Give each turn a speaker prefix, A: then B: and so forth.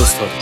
A: Достойно.